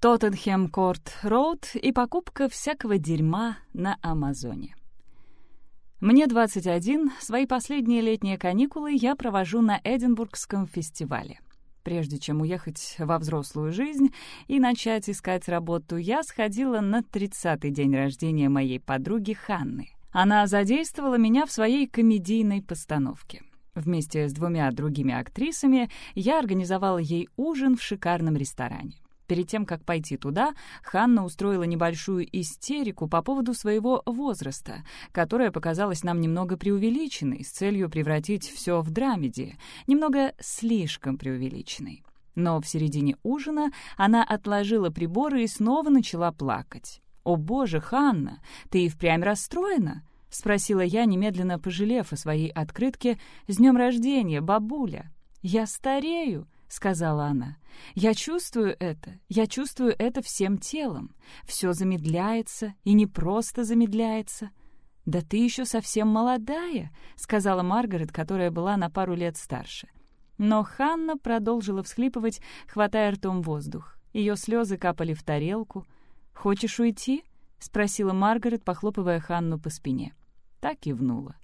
Тоттенхэм Корт Роуд и покупка всякого дерьма на Амазоне. Мне 21, свои последние летние каникулы я провожу на Эдинбургском фестивале. Прежде чем уехать во взрослую жизнь и начать искать работу, я сходила на 30-й день рождения моей подруги Ханны. Она задействовала меня в своей комедийной постановке. Вместе с двумя другими актрисами я организовала ей ужин в шикарном ресторане. Перед тем, как пойти туда, Ханна устроила небольшую истерику по поводу своего возраста, которая показалась нам немного преувеличенной, с целью превратить все в драмеди, немного слишком преувеличенной. Но в середине ужина она отложила приборы и снова начала плакать. «О боже, Ханна, ты и впрямь расстроена?» — спросила я, немедленно пожалев о своей открытке «С днем рождения, бабуля!» «Я старею!» — сказала она. «Я чувствую это, я чувствую это всем телом. Все замедляется, и не просто замедляется». «Да ты еще совсем молодая», — сказала Маргарет, которая была на пару лет старше. Но Ханна продолжила всхлипывать, хватая ртом воздух. Ее слезы капали в тарелку. «Хочешь уйти?» — спросила Маргарет, похлопывая Ханну по спине. Так кивнула.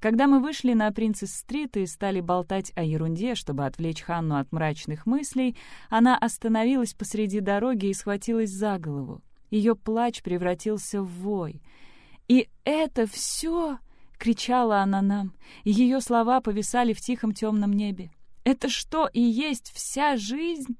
Когда мы вышли на Принцесс-стрит и стали болтать о ерунде, чтобы отвлечь Ханну от мрачных мыслей, она остановилась посреди дороги и схватилась за голову. Ее плач превратился в вой. «И это все!» — кричала она нам, ее слова повисали в тихом темном небе. «Это что и есть вся жизнь?»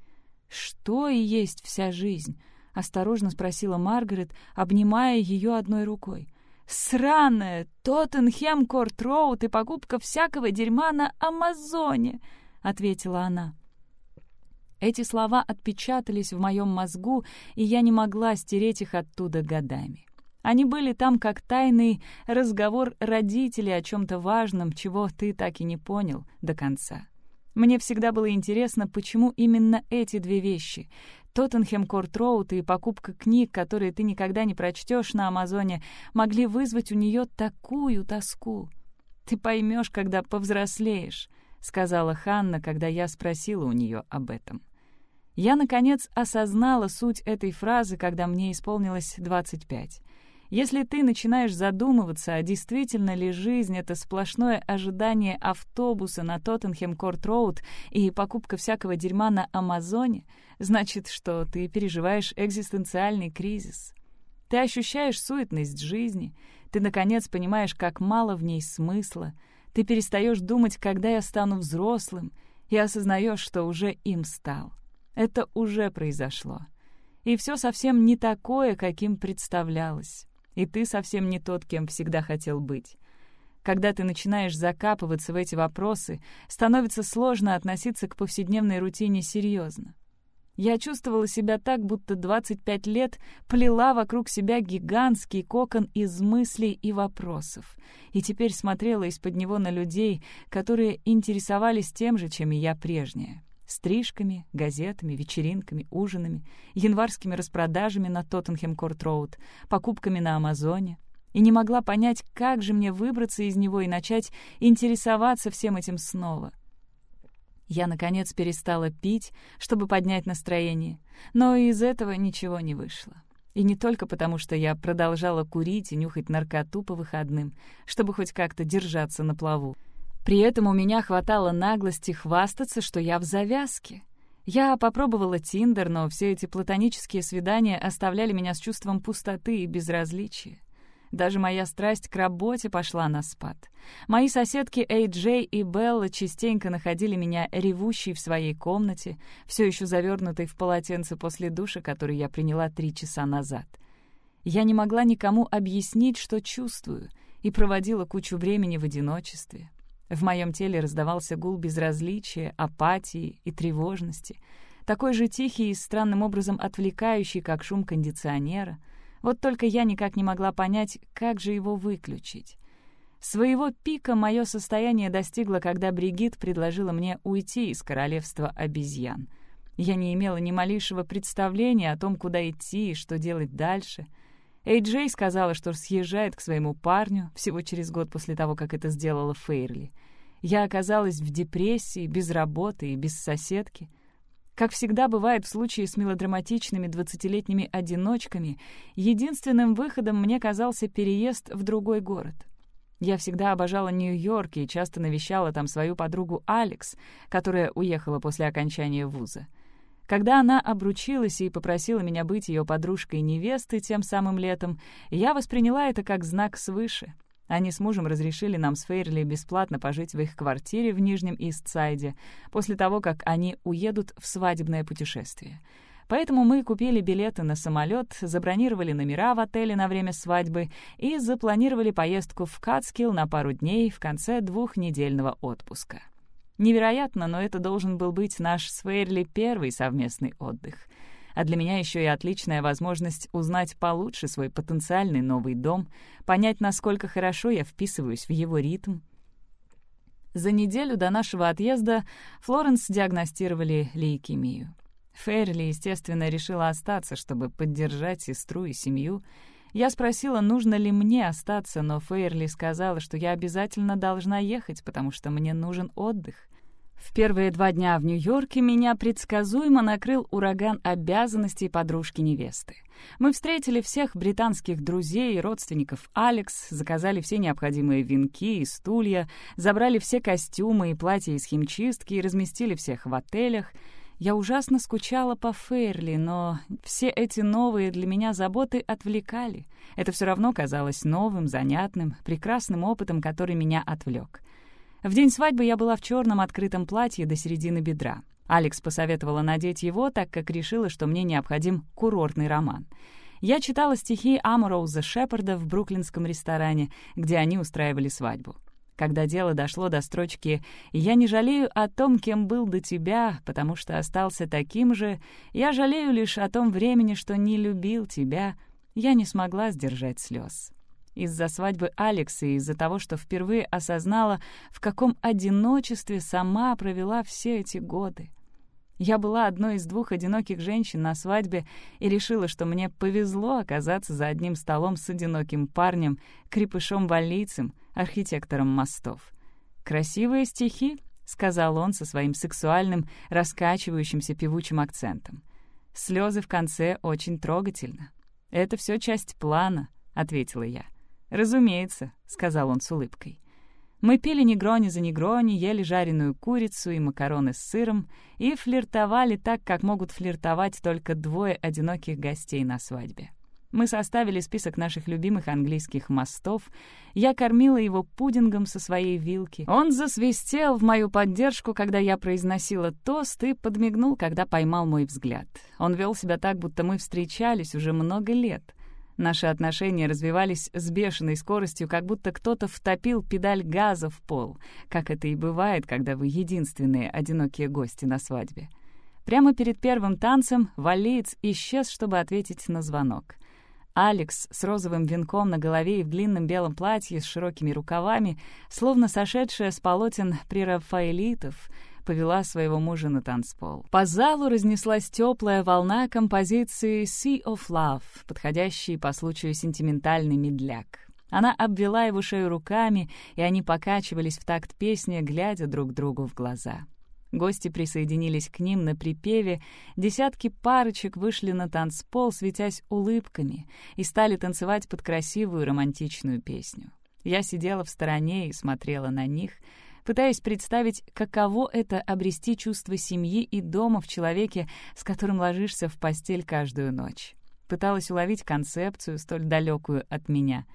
«Что и есть вся жизнь?» — осторожно спросила Маргарет, обнимая ее одной рукой. «Сраная Тоттенхэм Корт Роуд и покупка всякого дерьма на Амазоне», — ответила она. Эти слова отпечатались в моем мозгу, и я не могла стереть их оттуда годами. Они были там как тайный разговор родителей о чем-то важном, чего ты так и не понял до конца. Мне всегда было интересно, почему именно эти две вещи Тоттенхэм Корт Роуд и покупка книг, которые ты никогда не прочтешь на Амазоне, могли вызвать у нее такую тоску. «Ты поймешь, когда повзрослеешь», — сказала Ханна, когда я спросила у нее об этом. Я, наконец, осознала суть этой фразы, когда мне исполнилось 25. Если ты начинаешь задумываться, а действительно ли жизнь — это сплошное ожидание автобуса на Тоттенхэм-Корт-Роуд и покупка всякого дерьма на Амазоне, значит, что ты переживаешь экзистенциальный кризис. Ты ощущаешь суетность жизни, ты, наконец, понимаешь, как мало в ней смысла, ты перестаешь думать, когда я стану взрослым, и осознаешь, что уже им стал. Это уже произошло. И все совсем не такое, каким представлялось. И ты совсем не тот, кем всегда хотел быть. Когда ты начинаешь закапываться в эти вопросы, становится сложно относиться к повседневной рутине серьезно. Я чувствовала себя так, будто 25 лет плела вокруг себя гигантский кокон из мыслей и вопросов, и теперь смотрела из-под него на людей, которые интересовались тем же, чем и я прежняя стрижками, газетами, вечеринками, ужинами, январскими распродажами на Тоттенхэм-Корт-Роуд, покупками на Амазоне, и не могла понять, как же мне выбраться из него и начать интересоваться всем этим снова. Я, наконец, перестала пить, чтобы поднять настроение, но из этого ничего не вышло. И не только потому, что я продолжала курить и нюхать наркоту по выходным, чтобы хоть как-то держаться на плаву. При этом у меня хватало наглости хвастаться, что я в завязке. Я попробовала Тиндер, но все эти платонические свидания оставляли меня с чувством пустоты и безразличия. Даже моя страсть к работе пошла на спад. Мои соседки Эй Джей и Белла частенько находили меня ревущей в своей комнате, все еще завернутой в полотенце после душа, который я приняла три часа назад. Я не могла никому объяснить, что чувствую, и проводила кучу времени в одиночестве. В моем теле раздавался гул безразличия, апатии и тревожности, такой же тихий и странным образом отвлекающий, как шум кондиционера. Вот только я никак не могла понять, как же его выключить. Своего пика мое состояние достигло, когда Бригит предложила мне уйти из королевства обезьян. Я не имела ни малейшего представления о том, куда идти и что делать дальше — Эйджей сказала, что съезжает к своему парню всего через год после того, как это сделала Фейрли. Я оказалась в депрессии, без работы и без соседки. Как всегда бывает в случае с мелодраматичными двадцатилетними одиночками, единственным выходом мне казался переезд в другой город. Я всегда обожала Нью-Йорк и часто навещала там свою подругу Алекс, которая уехала после окончания вуза. Когда она обручилась и попросила меня быть ее подружкой-невестой тем самым летом, я восприняла это как знак свыше. Они с мужем разрешили нам с Фейрли бесплатно пожить в их квартире в Нижнем Истсайде после того, как они уедут в свадебное путешествие. Поэтому мы купили билеты на самолет, забронировали номера в отеле на время свадьбы и запланировали поездку в Кацкилл на пару дней в конце двухнедельного отпуска. Невероятно, но это должен был быть наш с Фейрли первый совместный отдых — а для меня еще и отличная возможность узнать получше свой потенциальный новый дом, понять, насколько хорошо я вписываюсь в его ритм. За неделю до нашего отъезда Флоренс диагностировали лейкемию. Ферли, естественно, решила остаться, чтобы поддержать сестру и семью. Я спросила, нужно ли мне остаться, но Фейрли сказала, что я обязательно должна ехать, потому что мне нужен отдых. В первые два дня в Нью-Йорке меня предсказуемо накрыл ураган обязанностей подружки-невесты. Мы встретили всех британских друзей и родственников Алекс, заказали все необходимые венки и стулья, забрали все костюмы и платья из химчистки и разместили всех в отелях. Я ужасно скучала по Фейрли, но все эти новые для меня заботы отвлекали. Это все равно казалось новым, занятным, прекрасным опытом, который меня отвлек. В день свадьбы я была в черном открытом платье до середины бедра. Алекс посоветовала надеть его, так как решила, что мне необходим курортный роман. Я читала стихи Амороуза Шепарда в бруклинском ресторане, где они устраивали свадьбу. Когда дело дошло до строчки «Я не жалею о том, кем был до тебя, потому что остался таким же, я жалею лишь о том времени, что не любил тебя», я не смогла сдержать слез. Из-за свадьбы Алекса и из-за того, что впервые осознала, в каком одиночестве сама провела все эти годы. Я была одной из двух одиноких женщин на свадьбе и решила, что мне повезло оказаться за одним столом с одиноким парнем, крепышом-валийцем, архитектором мостов. «Красивые стихи», — сказал он со своим сексуальным, раскачивающимся певучим акцентом. «Слезы в конце очень трогательно. Это все часть плана», — ответила я. «Разумеется», — сказал он с улыбкой. Мы пили негрони за негрони, ели жареную курицу и макароны с сыром и флиртовали так, как могут флиртовать только двое одиноких гостей на свадьбе. Мы составили список наших любимых английских мостов. Я кормила его пудингом со своей вилки. Он засвистел в мою поддержку, когда я произносила тост, и подмигнул, когда поймал мой взгляд. Он вел себя так, будто мы встречались уже много лет. Наши отношения развивались с бешеной скоростью, как будто кто-то втопил педаль газа в пол, как это и бывает, когда вы единственные одинокие гости на свадьбе. Прямо перед первым танцем валиец исчез, чтобы ответить на звонок. Алекс с розовым венком на голове и в длинном белом платье с широкими рукавами, словно сошедшая с полотен прерафаэлитов, повела своего мужа на танцпол. По залу разнеслась теплая волна композиции «Sea of Love», подходящей по случаю сентиментальный медляк. Она обвела его шею руками, и они покачивались в такт песни, глядя друг другу в глаза. Гости присоединились к ним на припеве, десятки парочек вышли на танцпол, светясь улыбками, и стали танцевать под красивую романтичную песню. Я сидела в стороне и смотрела на них — пытаясь представить, каково это обрести чувство семьи и дома в человеке, с которым ложишься в постель каждую ночь. Пыталась уловить концепцию, столь далекую от меня.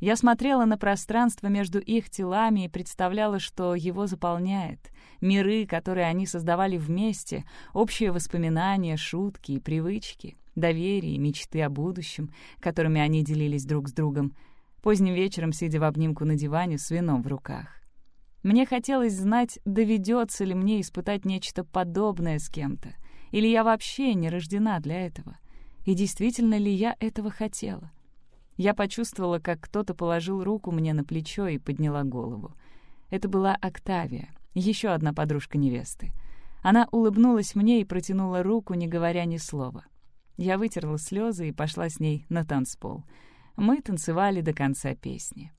Я смотрела на пространство между их телами и представляла, что его заполняет. Миры, которые они создавали вместе, общие воспоминания, шутки и привычки, доверие мечты о будущем, которыми они делились друг с другом, поздним вечером сидя в обнимку на диване с вином в руках. Мне хотелось знать, доведется ли мне испытать нечто подобное с кем-то, или я вообще не рождена для этого, и действительно ли я этого хотела. Я почувствовала, как кто-то положил руку мне на плечо и подняла голову. Это была Октавия, еще одна подружка невесты. Она улыбнулась мне и протянула руку, не говоря ни слова. Я вытерла слезы и пошла с ней на танцпол. Мы танцевали до конца песни.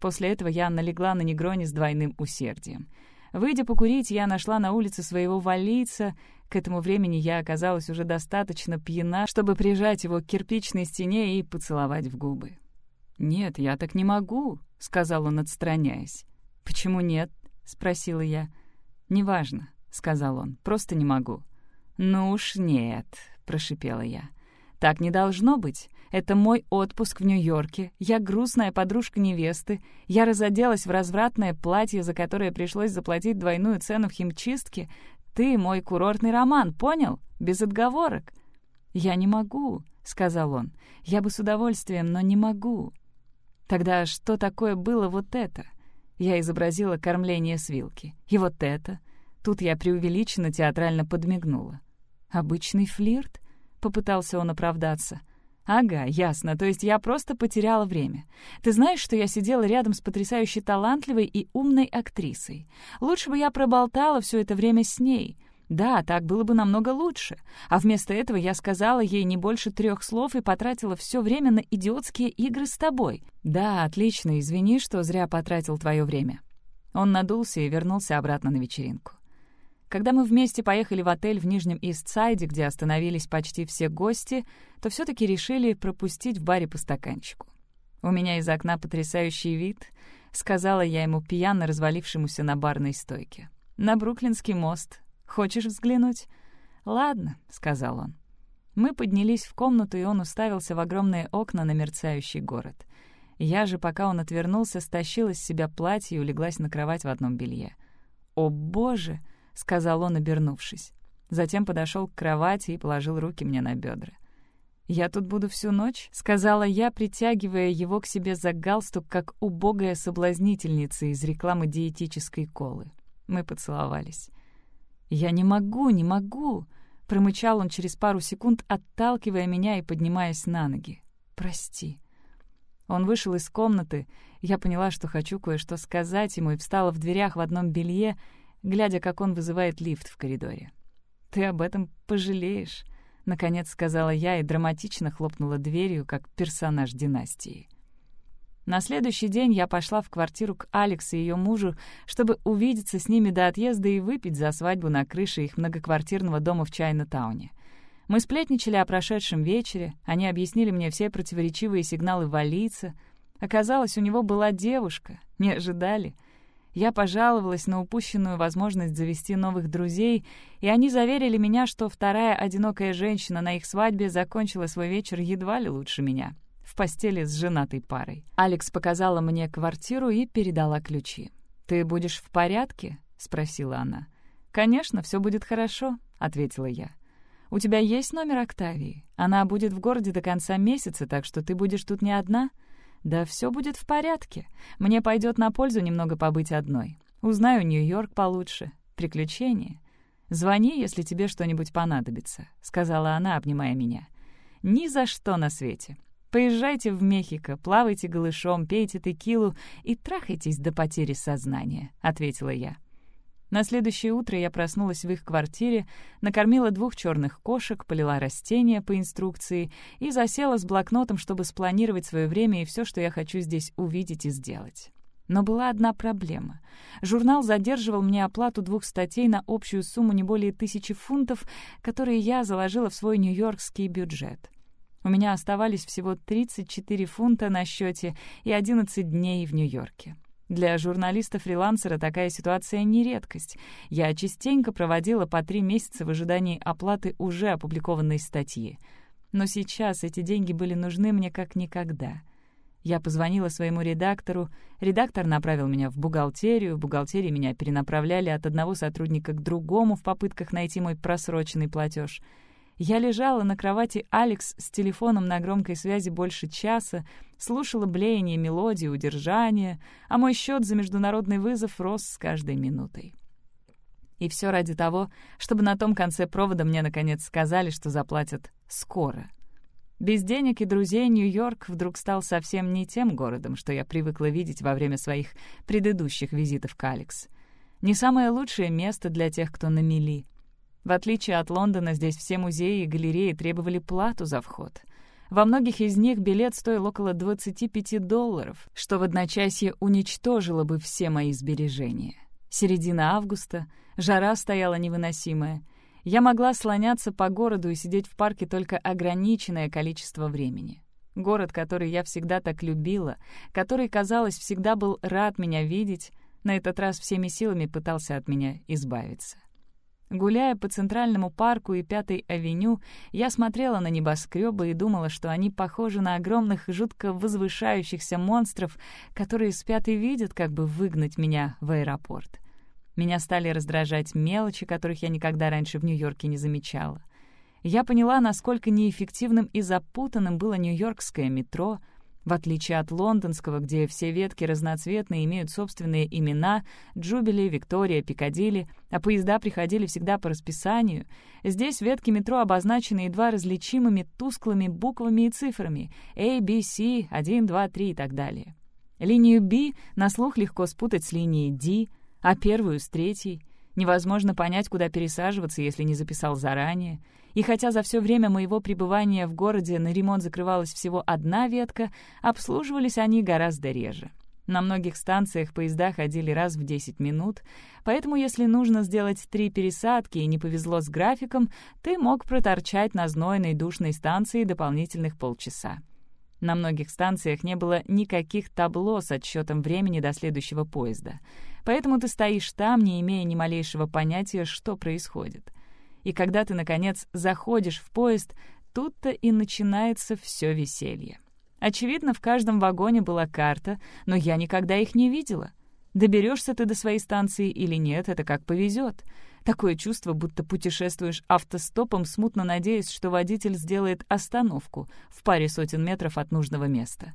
После этого я налегла на негрони с двойным усердием. Выйдя покурить, я нашла на улице своего валийца. К этому времени я оказалась уже достаточно пьяна, чтобы прижать его к кирпичной стене и поцеловать в губы. «Нет, я так не могу», — сказал он, отстраняясь. «Почему нет?» — спросила я. «Неважно», — сказал он, — «просто не могу». «Ну уж нет», — прошипела я. «Так не должно быть. Это мой отпуск в Нью-Йорке. Я грустная подружка невесты. Я разоделась в развратное платье, за которое пришлось заплатить двойную цену в химчистке. Ты мой курортный роман, понял? Без отговорок». «Я не могу», — сказал он. «Я бы с удовольствием, но не могу». Тогда что такое было вот это? Я изобразила кормление с вилки. И вот это? Тут я преувеличенно театрально подмигнула. «Обычный флирт?» — попытался он оправдаться. «Ага, ясно, то есть я просто потеряла время. Ты знаешь, что я сидела рядом с потрясающе талантливой и умной актрисой. Лучше бы я проболтала все это время с ней. Да, так было бы намного лучше. А вместо этого я сказала ей не больше трех слов и потратила все время на идиотские игры с тобой. Да, отлично, извини, что зря потратил твое время. Он надулся и вернулся обратно на вечеринку. Когда мы вместе поехали в отель в Нижнем Ист-Сайде, где остановились почти все гости, то все-таки решили пропустить в баре по стаканчику. «У меня из окна потрясающий вид», — сказала я ему пьяно развалившемуся на барной стойке. «На Бруклинский мост, Хочешь взглянуть?» «Ладно», — сказал он. Мы поднялись в комнату, и он уставился в огромные окна на мерцающий город. Я же, пока он отвернулся, стащила с себя платье и улеглась на кровать в одном белье. «О, боже!» — сказал он, обернувшись. Затем подошел к кровати и положил руки мне на бедра. «Я тут буду всю ночь», — сказала я, притягивая его к себе за галстук, как убогая соблазнительница из рекламы диетической колы. Мы поцеловались. «Я не могу, не могу!» — промычал он через пару секунд, отталкивая меня и поднимаясь на ноги. «Прости». Он вышел из комнаты. Я поняла, что хочу кое-что сказать ему, и встала в дверях в одном белье, глядя, как он вызывает лифт в коридоре. «Ты об этом пожалеешь», — наконец сказала я и драматично хлопнула дверью, как персонаж династии. На следующий день я пошла в квартиру к Алекс и ее мужу, чтобы увидеться с ними до отъезда и выпить за свадьбу на крыше их многоквартирного дома в Чайна-тауне. Мы сплетничали о прошедшем вечере, они объяснили мне все противоречивые сигналы валийца. Оказалось, у него была девушка, не ожидали. Я пожаловалась на упущенную возможность завести новых друзей, и они заверили меня, что вторая одинокая женщина на их свадьбе закончила свой вечер едва ли лучше меня в постели с женатой парой. Алекс показала мне квартиру и передала ключи. «Ты будешь в порядке?» — спросила она. «Конечно, все будет хорошо», — ответила я. «У тебя есть номер Октавии? Она будет в городе до конца месяца, так что ты будешь тут не одна?» «Да все будет в порядке. Мне пойдет на пользу немного побыть одной. Узнаю Нью-Йорк получше. Приключения. Звони, если тебе что-нибудь понадобится», — сказала она, обнимая меня. «Ни за что на свете. Поезжайте в Мехико, плавайте голышом, пейте текилу и трахайтесь до потери сознания», — ответила я. На следующее утро я проснулась в их квартире, накормила двух черных кошек, полила растения по инструкции и засела с блокнотом, чтобы спланировать свое время и все, что я хочу здесь увидеть и сделать. Но была одна проблема. Журнал задерживал мне оплату двух статей на общую сумму не более тысячи фунтов, которые я заложила в свой нью-йоркский бюджет. У меня оставались всего 34 фунта на счете и 11 дней в Нью-Йорке. Для журналиста-фрилансера такая ситуация не редкость. Я частенько проводила по три месяца в ожидании оплаты уже опубликованной статьи. Но сейчас эти деньги были нужны мне как никогда. Я позвонила своему редактору, редактор направил меня в бухгалтерию, в бухгалтерии меня перенаправляли от одного сотрудника к другому в попытках найти мой просроченный платеж — я лежала на кровати Алекс с телефоном на громкой связи больше часа, слушала блеяние мелодии, удержания, а мой счет за международный вызов рос с каждой минутой. И все ради того, чтобы на том конце провода мне наконец сказали, что заплатят скоро. Без денег и друзей Нью-Йорк вдруг стал совсем не тем городом, что я привыкла видеть во время своих предыдущих визитов к Алекс. Не самое лучшее место для тех, кто на мели — в отличие от Лондона, здесь все музеи и галереи требовали плату за вход. Во многих из них билет стоил около 25 долларов, что в одночасье уничтожило бы все мои сбережения. Середина августа, жара стояла невыносимая. Я могла слоняться по городу и сидеть в парке только ограниченное количество времени. Город, который я всегда так любила, который, казалось, всегда был рад меня видеть, на этот раз всеми силами пытался от меня избавиться. Гуляя по Центральному парку и Пятой авеню, я смотрела на небоскребы и думала, что они похожи на огромных, жутко возвышающихся монстров, которые спят и видят, как бы выгнать меня в аэропорт. Меня стали раздражать мелочи, которых я никогда раньше в Нью-Йорке не замечала. Я поняла, насколько неэффективным и запутанным было нью-йоркское метро — в отличие от лондонского, где все ветки разноцветные имеют собственные имена — Джубили, Виктория, Пикадилли, а поезда приходили всегда по расписанию, здесь ветки метро обозначены едва различимыми тусклыми буквами и цифрами — A, B, C, 1, 2, 3 и так далее. Линию B на слух легко спутать с линией D, а первую — с третьей. Невозможно понять, куда пересаживаться, если не записал заранее — и хотя за все время моего пребывания в городе на ремонт закрывалась всего одна ветка, обслуживались они гораздо реже. На многих станциях поезда ходили раз в 10 минут, поэтому если нужно сделать три пересадки и не повезло с графиком, ты мог проторчать на знойной душной станции дополнительных полчаса. На многих станциях не было никаких табло с отсчетом времени до следующего поезда, поэтому ты стоишь там, не имея ни малейшего понятия, что происходит и когда ты, наконец, заходишь в поезд, тут-то и начинается все веселье. Очевидно, в каждом вагоне была карта, но я никогда их не видела. Доберешься ты до своей станции или нет, это как повезет. Такое чувство, будто путешествуешь автостопом, смутно надеясь, что водитель сделает остановку в паре сотен метров от нужного места.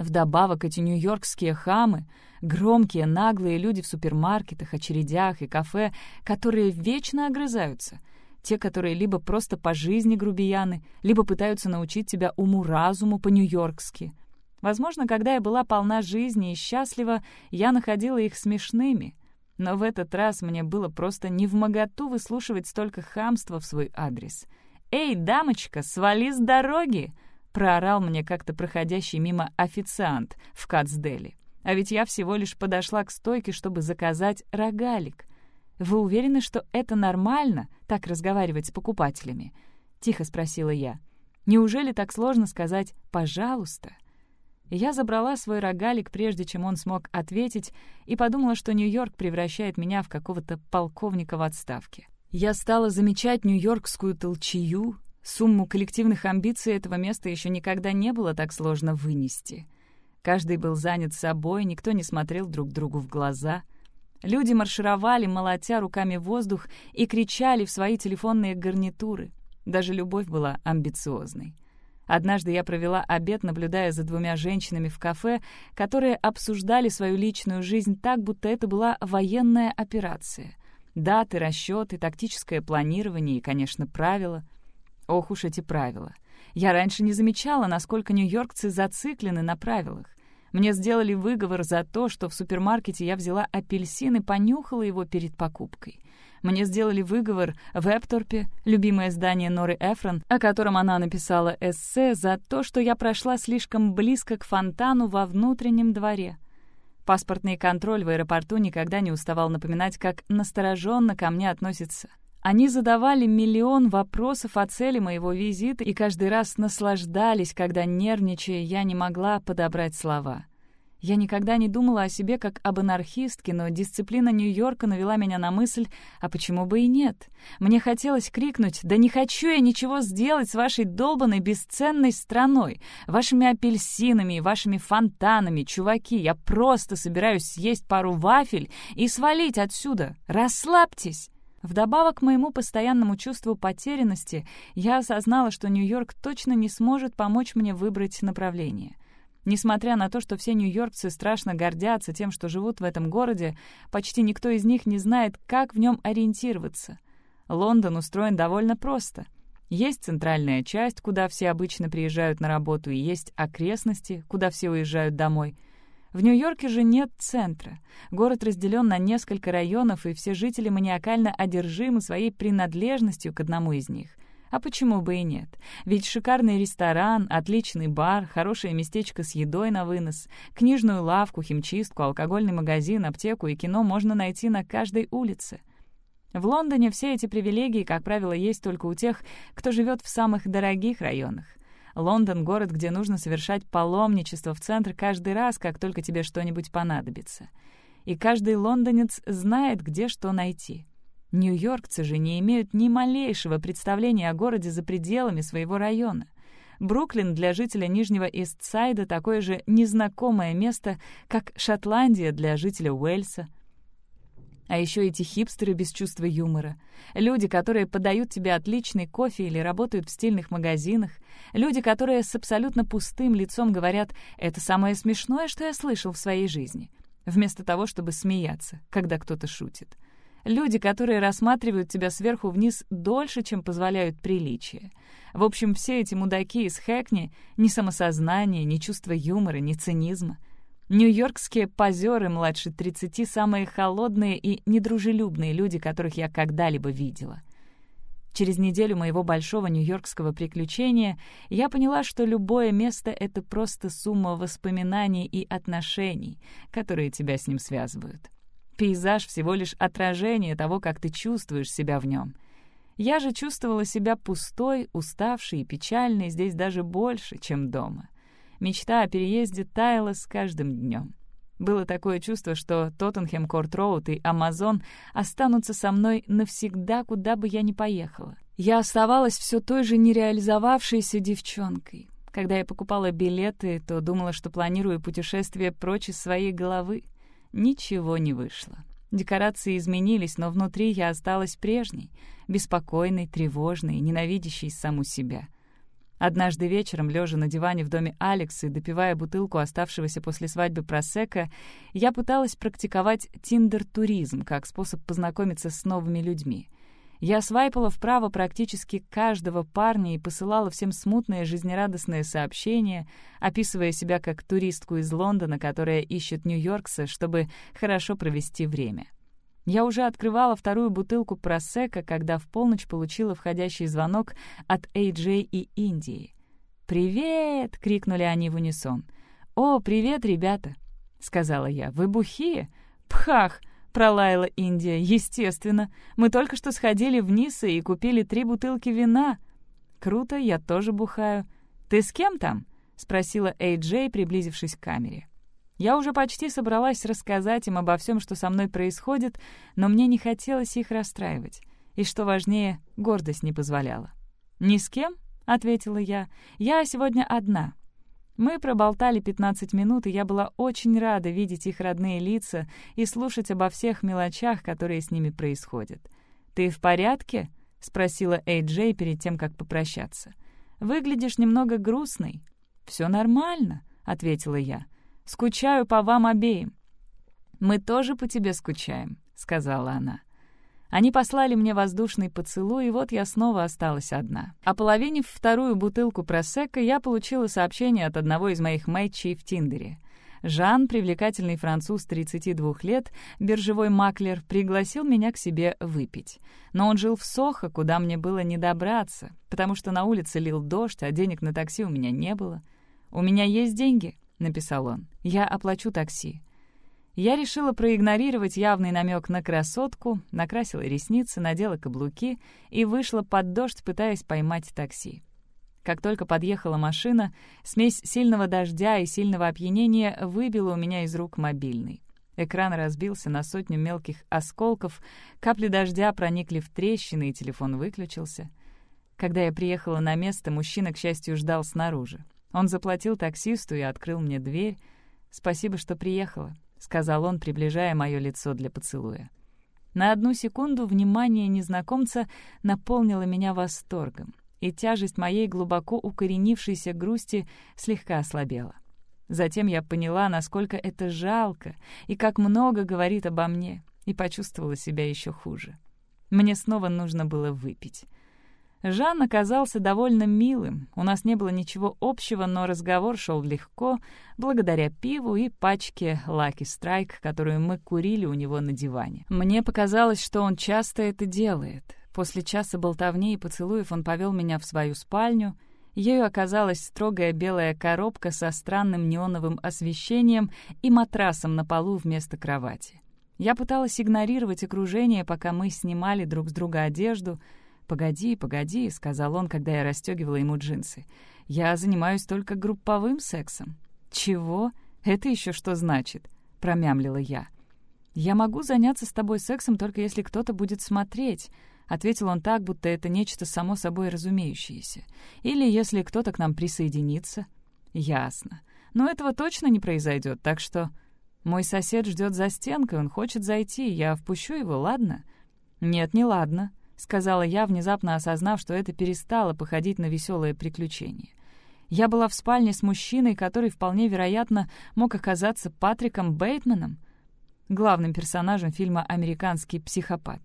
Вдобавок эти нью-йоркские хамы, громкие, наглые люди в супермаркетах, очередях и кафе, которые вечно огрызаются. Те, которые либо просто по жизни грубияны, либо пытаются научить тебя уму-разуму по-нью-йоркски. Возможно, когда я была полна жизни и счастлива, я находила их смешными. Но в этот раз мне было просто невмоготу выслушивать столько хамства в свой адрес. «Эй, дамочка, свали с дороги!» — проорал мне как-то проходящий мимо официант в Кацдели. А ведь я всего лишь подошла к стойке, чтобы заказать рогалик. «Вы уверены, что это нормально, так разговаривать с покупателями?» — тихо спросила я. «Неужели так сложно сказать «пожалуйста»?» Я забрала свой рогалик, прежде чем он смог ответить, и подумала, что Нью-Йорк превращает меня в какого-то полковника в отставке. Я стала замечать нью-йоркскую толчею, Сумму коллективных амбиций этого места еще никогда не было так сложно вынести. Каждый был занят собой, никто не смотрел друг другу в глаза. Люди маршировали, молотя руками воздух, и кричали в свои телефонные гарнитуры. Даже любовь была амбициозной. Однажды я провела обед, наблюдая за двумя женщинами в кафе, которые обсуждали свою личную жизнь так, будто это была военная операция. Даты, расчеты, тактическое планирование и, конечно, правила — Ох уж эти правила. Я раньше не замечала, насколько нью-йоркцы зациклены на правилах. Мне сделали выговор за то, что в супермаркете я взяла апельсин и понюхала его перед покупкой. Мне сделали выговор в Эпторпе, любимое здание Норы Эфрон, о котором она написала эссе за то, что я прошла слишком близко к фонтану во внутреннем дворе. Паспортный контроль в аэропорту никогда не уставал напоминать, как настороженно ко мне относится они задавали миллион вопросов о цели моего визита и каждый раз наслаждались, когда, нервничая, я не могла подобрать слова. Я никогда не думала о себе как об анархистке, но дисциплина Нью-Йорка навела меня на мысль, а почему бы и нет? Мне хотелось крикнуть «Да не хочу я ничего сделать с вашей долбанной бесценной страной, вашими апельсинами вашими фонтанами, чуваки, я просто собираюсь съесть пару вафель и свалить отсюда. Расслабьтесь!» Вдобавок к моему постоянному чувству потерянности, я осознала, что Нью-Йорк точно не сможет помочь мне выбрать направление. Несмотря на то, что все нью-йоркцы страшно гордятся тем, что живут в этом городе, почти никто из них не знает, как в нем ориентироваться. Лондон устроен довольно просто. Есть центральная часть, куда все обычно приезжают на работу, и есть окрестности, куда все уезжают домой — в Нью-Йорке же нет центра. Город разделен на несколько районов, и все жители маниакально одержимы своей принадлежностью к одному из них. А почему бы и нет? Ведь шикарный ресторан, отличный бар, хорошее местечко с едой на вынос, книжную лавку, химчистку, алкогольный магазин, аптеку и кино можно найти на каждой улице. В Лондоне все эти привилегии, как правило, есть только у тех, кто живет в самых дорогих районах. Лондон — город, где нужно совершать паломничество в центр каждый раз, как только тебе что-нибудь понадобится. И каждый лондонец знает, где что найти. Нью-Йоркцы же не имеют ни малейшего представления о городе за пределами своего района. Бруклин для жителя Нижнего Истсайда такое же незнакомое место, как Шотландия для жителя Уэльса — а еще эти хипстеры без чувства юмора. Люди, которые подают тебе отличный кофе или работают в стильных магазинах. Люди, которые с абсолютно пустым лицом говорят «это самое смешное, что я слышал в своей жизни», вместо того, чтобы смеяться, когда кто-то шутит. Люди, которые рассматривают тебя сверху вниз дольше, чем позволяют приличия. В общем, все эти мудаки из Хэкни — ни самосознания, ни чувства юмора, ни цинизма — Нью-Йоркские позеры младше 30 — самые холодные и недружелюбные люди, которых я когда-либо видела. Через неделю моего большого нью-йоркского приключения я поняла, что любое место — это просто сумма воспоминаний и отношений, которые тебя с ним связывают. Пейзаж — всего лишь отражение того, как ты чувствуешь себя в нем. Я же чувствовала себя пустой, уставшей и печальной здесь даже больше, чем дома — Мечта о переезде таяла с каждым днем. Было такое чувство, что Тоттенхэм Корт-Роуд и Амазон останутся со мной навсегда, куда бы я ни поехала. Я оставалась все той же нереализовавшейся девчонкой. Когда я покупала билеты, то думала, что планирую путешествие прочь из своей головы. Ничего не вышло. Декорации изменились, но внутри я осталась прежней, беспокойной, тревожной, ненавидящей саму себя — Однажды вечером, лежа на диване в доме Алекса и допивая бутылку оставшегося после свадьбы просека, я пыталась практиковать тиндер-туризм как способ познакомиться с новыми людьми. Я свайпала вправо практически каждого парня и посылала всем смутные жизнерадостные сообщения, описывая себя как туристку из Лондона, которая ищет Нью-Йоркса, чтобы хорошо провести время. Я уже открывала вторую бутылку просека, когда в полночь получила входящий звонок от Эй-Джей и Индии. «Привет!» — крикнули они в унисон. «О, привет, ребята!» — сказала я. «Вы бухие?» «Пхах!» — пролаяла Индия. «Естественно. Мы только что сходили вниз и купили три бутылки вина». «Круто, я тоже бухаю. Ты с кем там?» — спросила Эй-Джей, приблизившись к камере. Я уже почти собралась рассказать им обо всем, что со мной происходит, но мне не хотелось их расстраивать. И, что важнее, гордость не позволяла. «Ни с кем?» — ответила я. «Я сегодня одна». Мы проболтали 15 минут, и я была очень рада видеть их родные лица и слушать обо всех мелочах, которые с ними происходят. «Ты в порядке?» — спросила Эй-Джей перед тем, как попрощаться. «Выглядишь немного грустной». «Все нормально», — ответила я. Скучаю по вам обеим». «Мы тоже по тебе скучаем», — сказала она. Они послали мне воздушный поцелуй, и вот я снова осталась одна. Ополовинив вторую бутылку просека, я получила сообщение от одного из моих мэтчей в Тиндере. Жан, привлекательный француз 32 лет, биржевой маклер, пригласил меня к себе выпить. Но он жил в Сохо, куда мне было не добраться, потому что на улице лил дождь, а денег на такси у меня не было. «У меня есть деньги», написал он. «Я оплачу такси». Я решила проигнорировать явный намек на красотку, накрасила ресницы, надела каблуки и вышла под дождь, пытаясь поймать такси. Как только подъехала машина, смесь сильного дождя и сильного опьянения выбила у меня из рук мобильный. Экран разбился на сотню мелких осколков, капли дождя проникли в трещины, и телефон выключился. Когда я приехала на место, мужчина, к счастью, ждал снаружи. Он заплатил таксисту и открыл мне дверь. «Спасибо, что приехала», — сказал он, приближая мое лицо для поцелуя. На одну секунду внимание незнакомца наполнило меня восторгом, и тяжесть моей глубоко укоренившейся грусти слегка ослабела. Затем я поняла, насколько это жалко и как много говорит обо мне, и почувствовала себя еще хуже. Мне снова нужно было выпить. Жан оказался довольно милым. У нас не было ничего общего, но разговор шел легко, благодаря пиву и пачке Lucky Strike, которую мы курили у него на диване. Мне показалось, что он часто это делает. После часа болтовни и поцелуев он повел меня в свою спальню. Ею оказалась строгая белая коробка со странным неоновым освещением и матрасом на полу вместо кровати. Я пыталась игнорировать окружение, пока мы снимали друг с друга одежду. «Погоди, погоди», — сказал он, когда я расстегивала ему джинсы. «Я занимаюсь только групповым сексом». «Чего? Это еще что значит?» — промямлила я. «Я могу заняться с тобой сексом, только если кто-то будет смотреть», — ответил он так, будто это нечто само собой разумеющееся. «Или если кто-то к нам присоединится». «Ясно. Но этого точно не произойдет, так что...» «Мой сосед ждет за стенкой, он хочет зайти, я впущу его, ладно?» «Нет, не ладно», — сказала я, внезапно осознав, что это перестало походить на веселое приключение. Я была в спальне с мужчиной, который вполне вероятно мог оказаться Патриком Бейтманом — главным персонажем фильма «Американский психопат».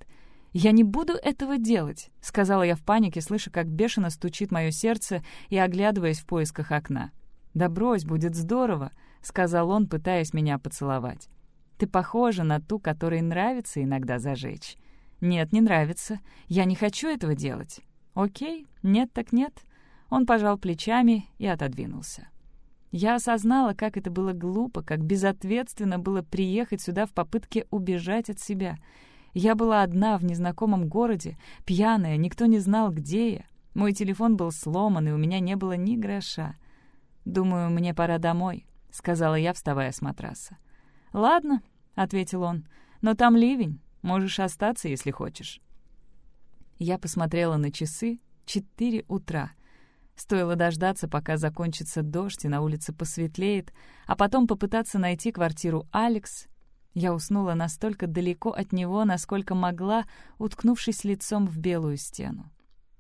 «Я не буду этого делать», — сказала я в панике, слыша, как бешено стучит мое сердце и оглядываясь в поисках окна. «Да брось, будет здорово», — сказал он, пытаясь меня поцеловать. «Ты похожа на ту, которой нравится иногда зажечь». «Нет, не нравится. Я не хочу этого делать». «Окей, нет так нет». Он пожал плечами и отодвинулся. Я осознала, как это было глупо, как безответственно было приехать сюда в попытке убежать от себя. Я была одна в незнакомом городе, пьяная, никто не знал, где я. Мой телефон был сломан, и у меня не было ни гроша. «Думаю, мне пора домой», — сказала я, вставая с матраса. «Ладно», — ответил он, — «но там ливень. Можешь остаться, если хочешь». Я посмотрела на часы. Четыре утра — Стоило дождаться, пока закончится дождь и на улице посветлеет, а потом попытаться найти квартиру Алекс. Я уснула настолько далеко от него, насколько могла, уткнувшись лицом в белую стену.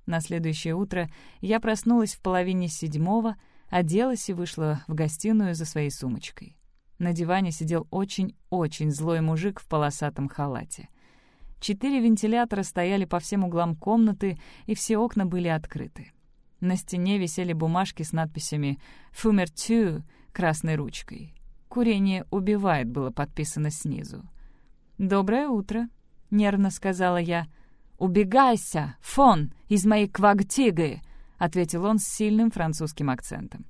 На следующее утро я проснулась в половине седьмого, оделась и вышла в гостиную за своей сумочкой. На диване сидел очень-очень злой мужик в полосатом халате. Четыре вентилятора стояли по всем углам комнаты, и все окна были открыты. На стене висели бумажки с надписями «Фумер тю» красной ручкой. «Курение убивает» было подписано снизу. «Доброе утро», — нервно сказала я. «Убегайся, фон, из моей квагтигы», — ответил он с сильным французским акцентом.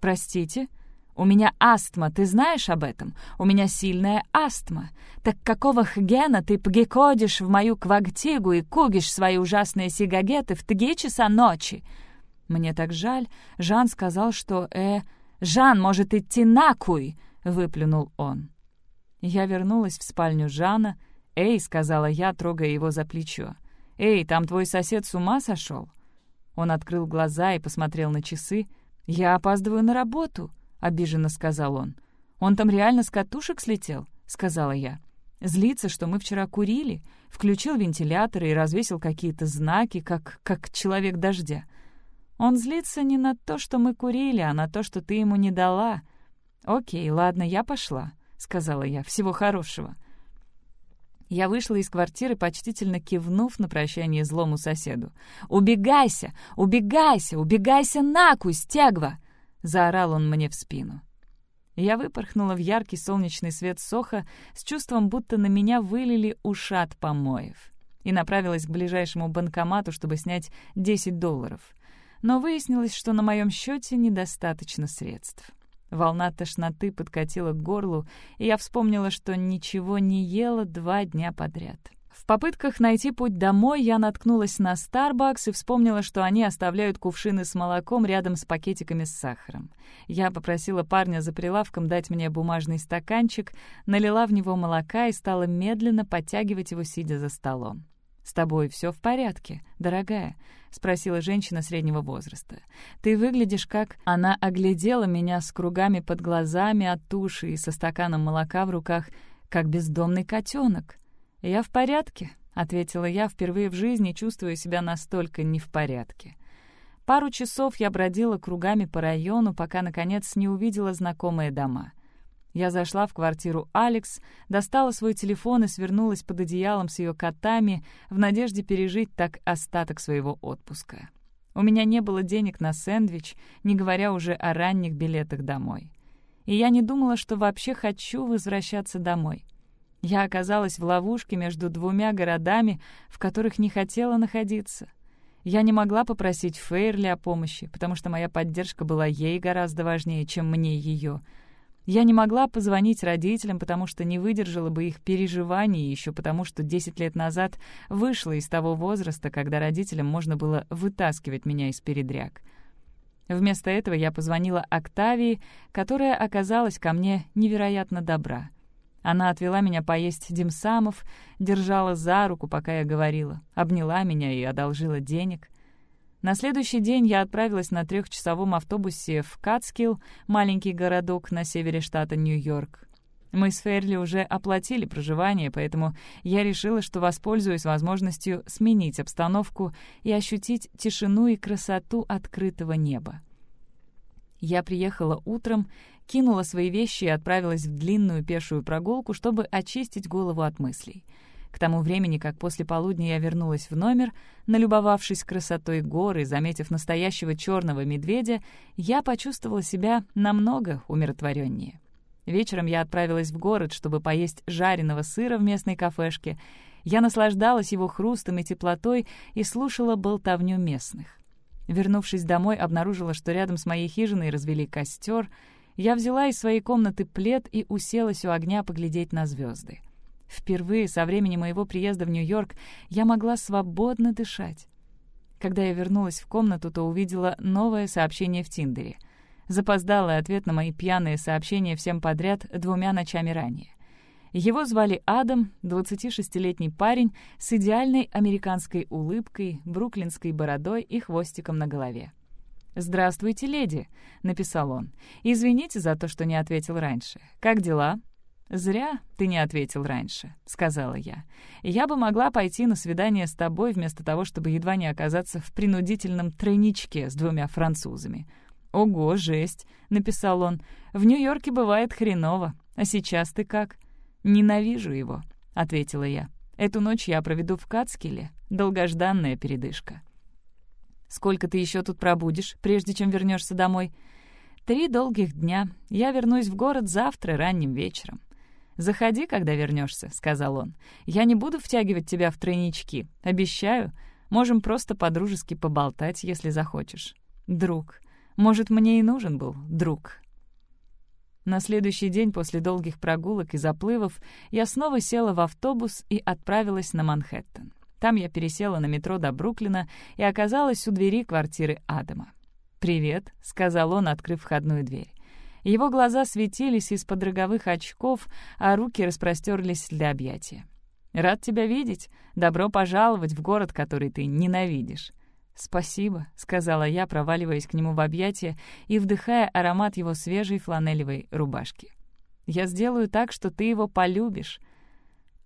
«Простите?» «У меня астма, ты знаешь об этом? У меня сильная астма. Так какого хгена ты пгекодишь в мою квагтигу и кугишь свои ужасные сигагеты в тги часа ночи? «Мне так жаль. Жан сказал, что... э... Жан может идти накуй!» — выплюнул он. Я вернулась в спальню Жана. «Эй!» — сказала я, трогая его за плечо. «Эй, там твой сосед с ума сошел?» Он открыл глаза и посмотрел на часы. «Я опаздываю на работу», — обиженно сказал он. «Он там реально с катушек слетел?» — сказала я. «Злится, что мы вчера курили, включил вентиляторы и развесил какие-то знаки, как, как человек дождя. Он злится не на то, что мы курили, а на то, что ты ему не дала. «Окей, ладно, я пошла», — сказала я. «Всего хорошего». Я вышла из квартиры, почтительно кивнув на прощание злому соседу. «Убегайся! Убегайся! Убегайся нахуй, стягва!» — заорал он мне в спину. Я выпорхнула в яркий солнечный свет Соха с чувством, будто на меня вылили ушат помоев, и направилась к ближайшему банкомату, чтобы снять 10 долларов — но выяснилось, что на моем счете недостаточно средств. Волна тошноты подкатила к горлу, и я вспомнила, что ничего не ела два дня подряд. В попытках найти путь домой я наткнулась на Starbucks и вспомнила, что они оставляют кувшины с молоком рядом с пакетиками с сахаром. Я попросила парня за прилавком дать мне бумажный стаканчик, налила в него молока и стала медленно подтягивать его, сидя за столом. «С тобой все в порядке, дорогая?» — спросила женщина среднего возраста. «Ты выглядишь как...» Она оглядела меня с кругами под глазами от туши и со стаканом молока в руках, как бездомный котенок. «Я в порядке», — ответила я, впервые в жизни чувствуя себя настолько не в порядке. Пару часов я бродила кругами по району, пока, наконец, не увидела знакомые дома — я зашла в квартиру Алекс, достала свой телефон и свернулась под одеялом с ее котами в надежде пережить так остаток своего отпуска. У меня не было денег на сэндвич, не говоря уже о ранних билетах домой. И я не думала, что вообще хочу возвращаться домой. Я оказалась в ловушке между двумя городами, в которых не хотела находиться. Я не могла попросить Фейрли о помощи, потому что моя поддержка была ей гораздо важнее, чем мне ее. Я не могла позвонить родителям, потому что не выдержала бы их переживаний, еще потому что 10 лет назад вышла из того возраста, когда родителям можно было вытаскивать меня из передряг. Вместо этого я позвонила Октавии, которая оказалась ко мне невероятно добра. Она отвела меня поесть димсамов, держала за руку, пока я говорила, обняла меня и одолжила денег. На следующий день я отправилась на трехчасовом автобусе в Катскилл, маленький городок на севере штата Нью-Йорк. Мы с Ферли уже оплатили проживание, поэтому я решила, что воспользуюсь возможностью сменить обстановку и ощутить тишину и красоту открытого неба. Я приехала утром, кинула свои вещи и отправилась в длинную пешую прогулку, чтобы очистить голову от мыслей. К тому времени, как после полудня я вернулась в номер, налюбовавшись красотой горы, заметив настоящего черного медведя, я почувствовала себя намного умиротвореннее. Вечером я отправилась в город, чтобы поесть жареного сыра в местной кафешке. Я наслаждалась его хрустом и теплотой и слушала болтовню местных. Вернувшись домой, обнаружила, что рядом с моей хижиной развели костер. Я взяла из своей комнаты плед и уселась у огня поглядеть на звезды. Впервые со времени моего приезда в Нью-Йорк я могла свободно дышать. Когда я вернулась в комнату, то увидела новое сообщение в Тиндере. Запоздалый ответ на мои пьяные сообщения всем подряд двумя ночами ранее. Его звали Адам, 26-летний парень с идеальной американской улыбкой, бруклинской бородой и хвостиком на голове. «Здравствуйте, леди», — написал он. «Извините за то, что не ответил раньше. Как дела?» «Зря ты не ответил раньше», — сказала я. «Я бы могла пойти на свидание с тобой вместо того, чтобы едва не оказаться в принудительном тройничке с двумя французами». «Ого, жесть», — написал он. «В Нью-Йорке бывает хреново. А сейчас ты как?» «Ненавижу его», — ответила я. «Эту ночь я проведу в Кацкеле. Долгожданная передышка». «Сколько ты еще тут пробудешь, прежде чем вернешься домой?» «Три долгих дня. Я вернусь в город завтра ранним вечером». «Заходи, когда вернешься», — сказал он. «Я не буду втягивать тебя в тройнички. Обещаю. Можем просто по-дружески поболтать, если захочешь. Друг. Может, мне и нужен был друг». На следующий день после долгих прогулок и заплывов я снова села в автобус и отправилась на Манхэттен. Там я пересела на метро до Бруклина и оказалась у двери квартиры Адама. «Привет», — сказал он, открыв входную дверь. Его глаза светились из-под роговых очков, а руки распростерлись для объятия. «Рад тебя видеть. Добро пожаловать в город, который ты ненавидишь». «Спасибо», — сказала я, проваливаясь к нему в объятия и вдыхая аромат его свежей фланелевой рубашки. «Я сделаю так, что ты его полюбишь».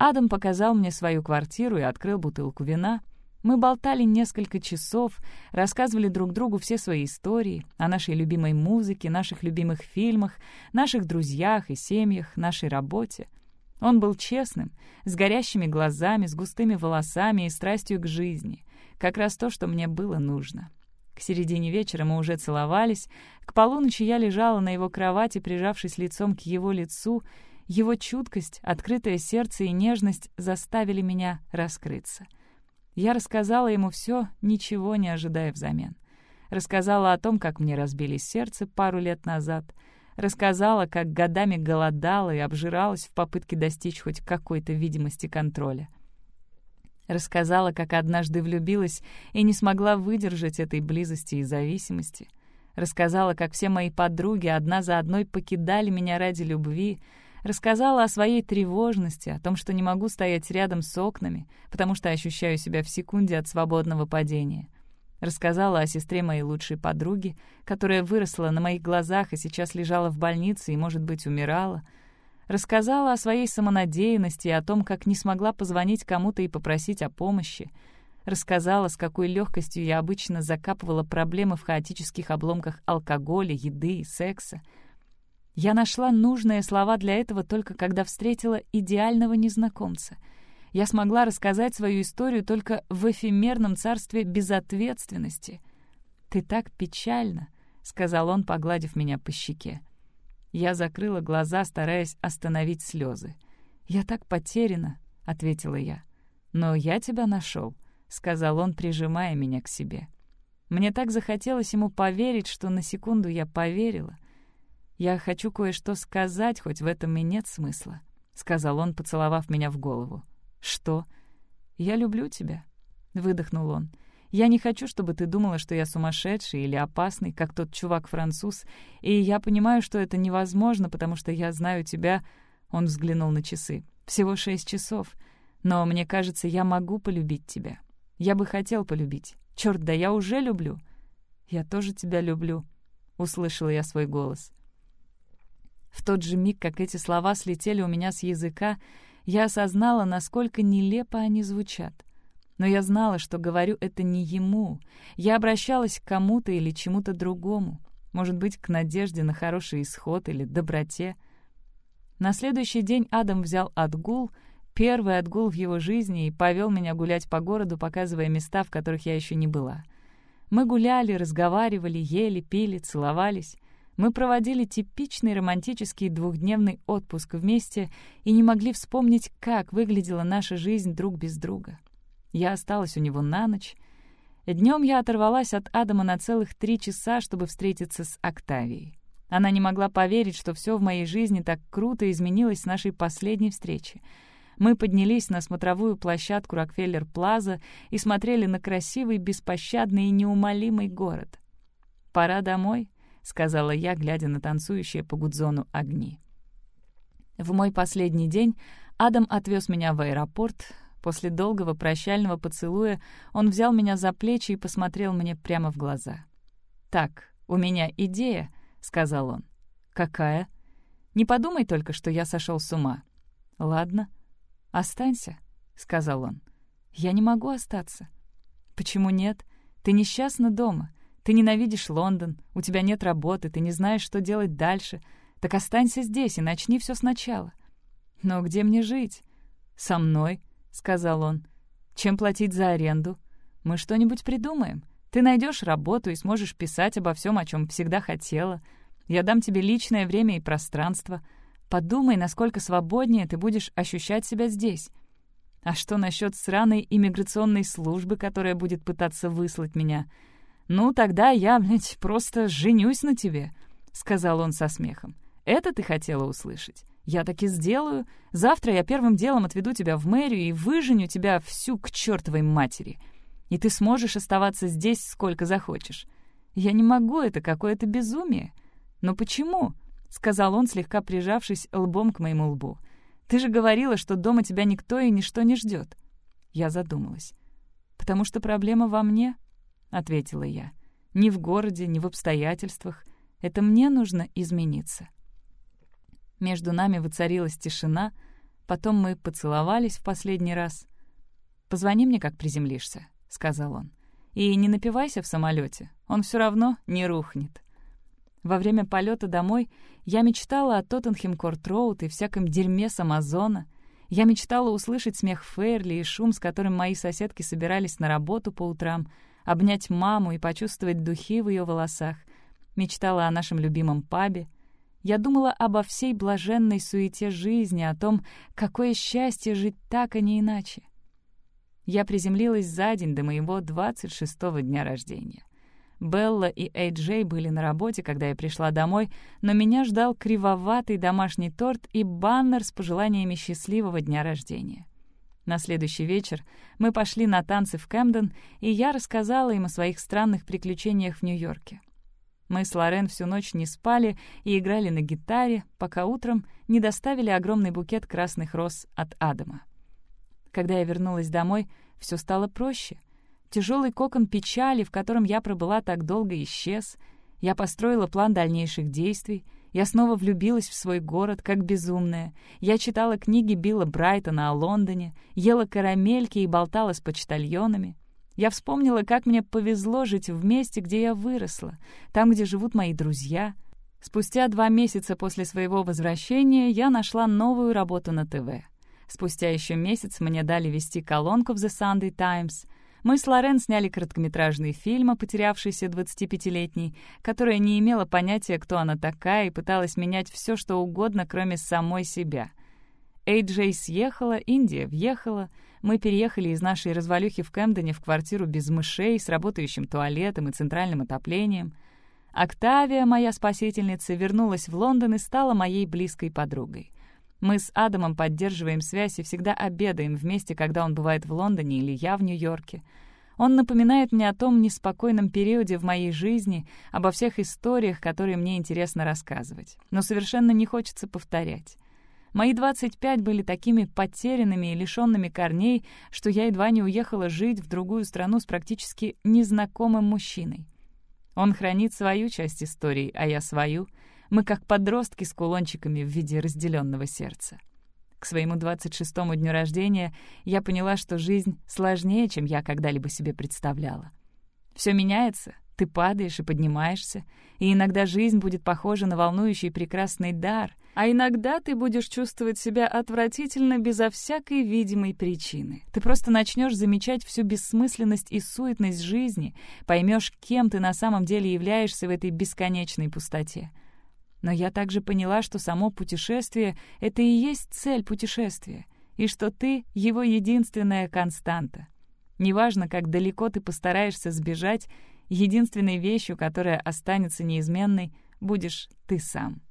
Адам показал мне свою квартиру и открыл бутылку вина — мы болтали несколько часов, рассказывали друг другу все свои истории о нашей любимой музыке, наших любимых фильмах, наших друзьях и семьях, нашей работе. Он был честным, с горящими глазами, с густыми волосами и страстью к жизни. Как раз то, что мне было нужно. К середине вечера мы уже целовались. К полуночи я лежала на его кровати, прижавшись лицом к его лицу. Его чуткость, открытое сердце и нежность заставили меня раскрыться — я рассказала ему все, ничего не ожидая взамен. Рассказала о том, как мне разбили сердце пару лет назад. Рассказала, как годами голодала и обжиралась в попытке достичь хоть какой-то видимости контроля. Рассказала, как однажды влюбилась и не смогла выдержать этой близости и зависимости. Рассказала, как все мои подруги одна за одной покидали меня ради любви, Рассказала о своей тревожности, о том, что не могу стоять рядом с окнами, потому что ощущаю себя в секунде от свободного падения. Рассказала о сестре моей лучшей подруги, которая выросла на моих глазах и сейчас лежала в больнице и, может быть, умирала. Рассказала о своей самонадеянности и о том, как не смогла позвонить кому-то и попросить о помощи. Рассказала, с какой легкостью я обычно закапывала проблемы в хаотических обломках алкоголя, еды и секса — я нашла нужные слова для этого только когда встретила идеального незнакомца. Я смогла рассказать свою историю только в эфемерном царстве безответственности. «Ты так печально», — сказал он, погладив меня по щеке. Я закрыла глаза, стараясь остановить слезы. «Я так потеряна», — ответила я. «Но я тебя нашел», — сказал он, прижимая меня к себе. Мне так захотелось ему поверить, что на секунду я поверила. «Я хочу кое-что сказать, хоть в этом и нет смысла», — сказал он, поцеловав меня в голову. «Что?» «Я люблю тебя», — выдохнул он. «Я не хочу, чтобы ты думала, что я сумасшедший или опасный, как тот чувак-француз, и я понимаю, что это невозможно, потому что я знаю тебя...» Он взглянул на часы. «Всего шесть часов. Но мне кажется, я могу полюбить тебя. Я бы хотел полюбить. Черт, да я уже люблю». «Я тоже тебя люблю», — услышала я свой голос. В тот же миг, как эти слова слетели у меня с языка, я осознала, насколько нелепо они звучат. Но я знала, что говорю это не ему. Я обращалась к кому-то или чему-то другому. Может быть, к надежде на хороший исход или доброте. На следующий день Адам взял отгул, первый отгул в его жизни, и повел меня гулять по городу, показывая места, в которых я еще не была. Мы гуляли, разговаривали, ели, пили, целовались. Мы проводили типичный романтический двухдневный отпуск вместе и не могли вспомнить, как выглядела наша жизнь друг без друга. Я осталась у него на ночь. Днем я оторвалась от Адама на целых три часа, чтобы встретиться с Октавией. Она не могла поверить, что все в моей жизни так круто изменилось с нашей последней встречи. Мы поднялись на смотровую площадку Рокфеллер-Плаза и смотрели на красивый, беспощадный и неумолимый город. «Пора домой», — сказала я, глядя на танцующие по Гудзону огни. В мой последний день Адам отвез меня в аэропорт, После долгого прощального поцелуя он взял меня за плечи и посмотрел мне прямо в глаза. «Так, у меня идея», — сказал он. «Какая?» «Не подумай только, что я сошел с ума». «Ладно, останься», — сказал он. «Я не могу остаться». «Почему нет? Ты несчастна дома. Ты ненавидишь Лондон, у тебя нет работы, ты не знаешь, что делать дальше. Так останься здесь и начни все сначала». «Но где мне жить?» «Со мной», — сказал он. «Чем платить за аренду? Мы что-нибудь придумаем. Ты найдешь работу и сможешь писать обо всем, о чем всегда хотела. Я дам тебе личное время и пространство. Подумай, насколько свободнее ты будешь ощущать себя здесь. А что насчет сраной иммиграционной службы, которая будет пытаться выслать меня? Ну, тогда я, блядь, просто женюсь на тебе», — сказал он со смехом. «Это ты хотела услышать?» Я так и сделаю. Завтра я первым делом отведу тебя в мэрию и выженю тебя всю к чертовой матери. И ты сможешь оставаться здесь сколько захочешь. Я не могу, это какое-то безумие. Но почему? — сказал он, слегка прижавшись лбом к моему лбу. «Ты же говорила, что дома тебя никто и ничто не ждет. Я задумалась. «Потому что проблема во мне», — ответила я. «Ни в городе, ни в обстоятельствах. Это мне нужно измениться». Между нами воцарилась тишина, потом мы поцеловались в последний раз. «Позвони мне, как приземлишься», — сказал он. «И не напивайся в самолете, он все равно не рухнет». Во время полета домой я мечтала о Тоттенхем-Корт-Роуд и всяком дерьме с Амазона. Я мечтала услышать смех Фейрли и шум, с которым мои соседки собирались на работу по утрам, обнять маму и почувствовать духи в ее волосах. Мечтала о нашем любимом пабе, я думала обо всей блаженной суете жизни, о том, какое счастье жить так, а не иначе. Я приземлилась за день до моего 26-го дня рождения. Белла и Эй-Джей были на работе, когда я пришла домой, но меня ждал кривоватый домашний торт и баннер с пожеланиями счастливого дня рождения. На следующий вечер мы пошли на танцы в Кэмден, и я рассказала им о своих странных приключениях в Нью-Йорке. Мы с Лорен всю ночь не спали и играли на гитаре, пока утром не доставили огромный букет красных роз от Адама. Когда я вернулась домой, все стало проще. Тяжелый кокон печали, в котором я пробыла так долго, исчез. Я построила план дальнейших действий. Я снова влюбилась в свой город, как безумная. Я читала книги Билла Брайтона о Лондоне, ела карамельки и болтала с почтальонами. Я вспомнила, как мне повезло жить в месте, где я выросла, там, где живут мои друзья. Спустя два месяца после своего возвращения я нашла новую работу на ТВ. Спустя еще месяц мне дали вести колонку в The Sunday Times. Мы с Лорен сняли короткометражный фильм о потерявшейся 25-летней, которая не имела понятия, кто она такая, и пыталась менять все, что угодно, кроме самой себя. Эйджей съехала, Индия въехала. Мы переехали из нашей развалюхи в Кэмдене в квартиру без мышей, с работающим туалетом и центральным отоплением. Октавия, моя спасительница, вернулась в Лондон и стала моей близкой подругой. Мы с Адамом поддерживаем связь и всегда обедаем вместе, когда он бывает в Лондоне или я в Нью-Йорке. Он напоминает мне о том неспокойном периоде в моей жизни, обо всех историях, которые мне интересно рассказывать, но совершенно не хочется повторять. Мои 25 были такими потерянными и лишенными корней, что я едва не уехала жить в другую страну с практически незнакомым мужчиной. Он хранит свою часть истории, а я свою. Мы как подростки с кулончиками в виде разделенного сердца. К своему 26-му дню рождения я поняла, что жизнь сложнее, чем я когда-либо себе представляла. Все меняется, ты падаешь и поднимаешься, и иногда жизнь будет похожа на волнующий прекрасный дар, а иногда ты будешь чувствовать себя отвратительно безо всякой видимой причины. Ты просто начнешь замечать всю бессмысленность и суетность жизни, поймешь, кем ты на самом деле являешься в этой бесконечной пустоте. Но я также поняла, что само путешествие — это и есть цель путешествия, и что ты — его единственная константа. Неважно, как далеко ты постараешься сбежать, единственной вещью, которая останется неизменной, будешь ты сам.